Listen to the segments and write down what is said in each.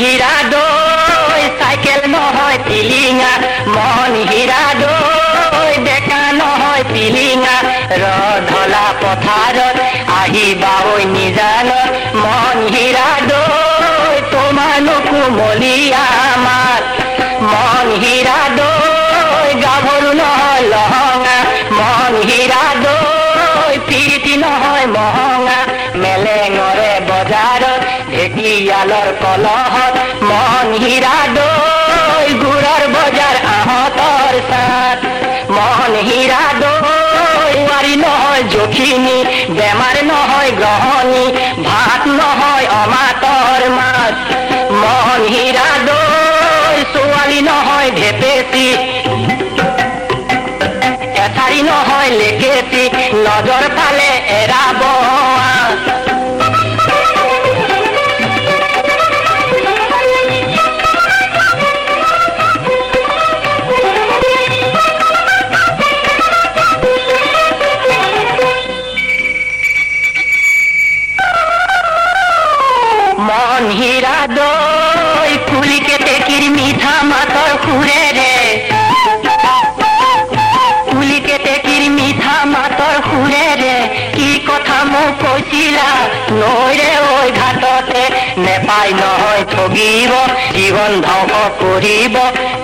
হীরা দই, সাইকেল নহয় পিলিঙা মন হীরা দই, ডেকা নহয় পিলিঙা ৰ ধলা পথাৰত আহিবা ঐ নিজানত মন হীৰা দৈ ঢেকীয়ালৰ কলহত মন হীৰা দৈ গুড়ৰ বজাৰ আহঁতৰ চাত মন হীৰা দৈ বোৱাৰী নহয় জখিনী বেমাৰ নহয় গ্ৰহণী ভাত নহয় অমাতৰ মাত মন হীৰা দৈ ছোৱালী নহয় ঢেপেচি এঠাৰি নহয় লেকেচি নজৰ পালে এৰাব দৈ কুলিকে টেকিৰ মিঠা মাতৰ সুৰেৰে কুলিকে টেকিৰ মিঠা মাতৰ সুৰেৰে কি কথা মোক কৈছিলা নৈৰে ঐ ঘাটতে। নেপাই নহয় ঠগিব জীৱন ধ্বংস কৰিব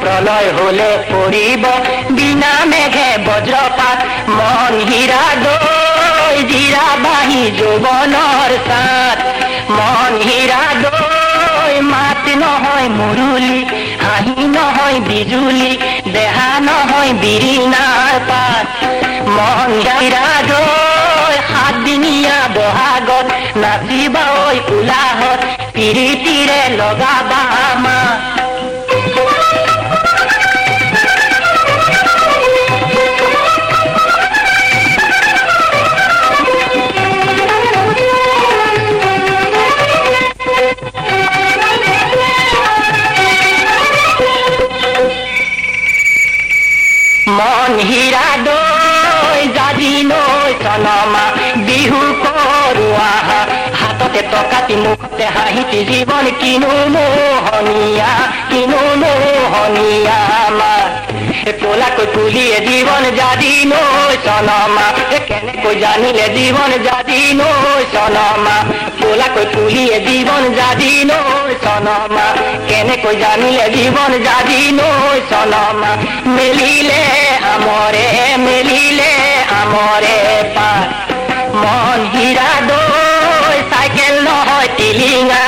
প্ৰলয় হলে পৰিব বিনা মেঘে বজ্ৰপাত মন হীৰা দৈ জিৰা বাহি যৌৱনৰ চাত মন হীৰা দৈ মুৰুলি হাঁহি নহয় বিজুলি, দেহা নহয় বিৰিণাৰ পাত। মন হীৰা দৈ সাতদিনীয়া বহাগত, নাচিবা ঐ উলাহত পিৰিতিৰে লগাবা মন হীৰা দৈ জাজি নৈ চনমা বিহু কৰোৱা হাততে টকাতি মুখতে হাঁহিতি জীৱন কিনো মোহনীয়া কিনো মোহনীয়া আমাৰ ক'লাকৈ তুলিয়ে জীৱন জাদি নৈ চনমা কেনেকৈ জানিলে জীৱন জাদি নৈ চনমা ক'লাকৈ তুলিয়ে জীৱন জাদি নৈ চনমা কেনে কই জানিলে জীবন যাবি নই সনম মেলিলে আমরে মেলিলে আমরে পার মন হীরা দই সাইকেল নহয় টিলিঙা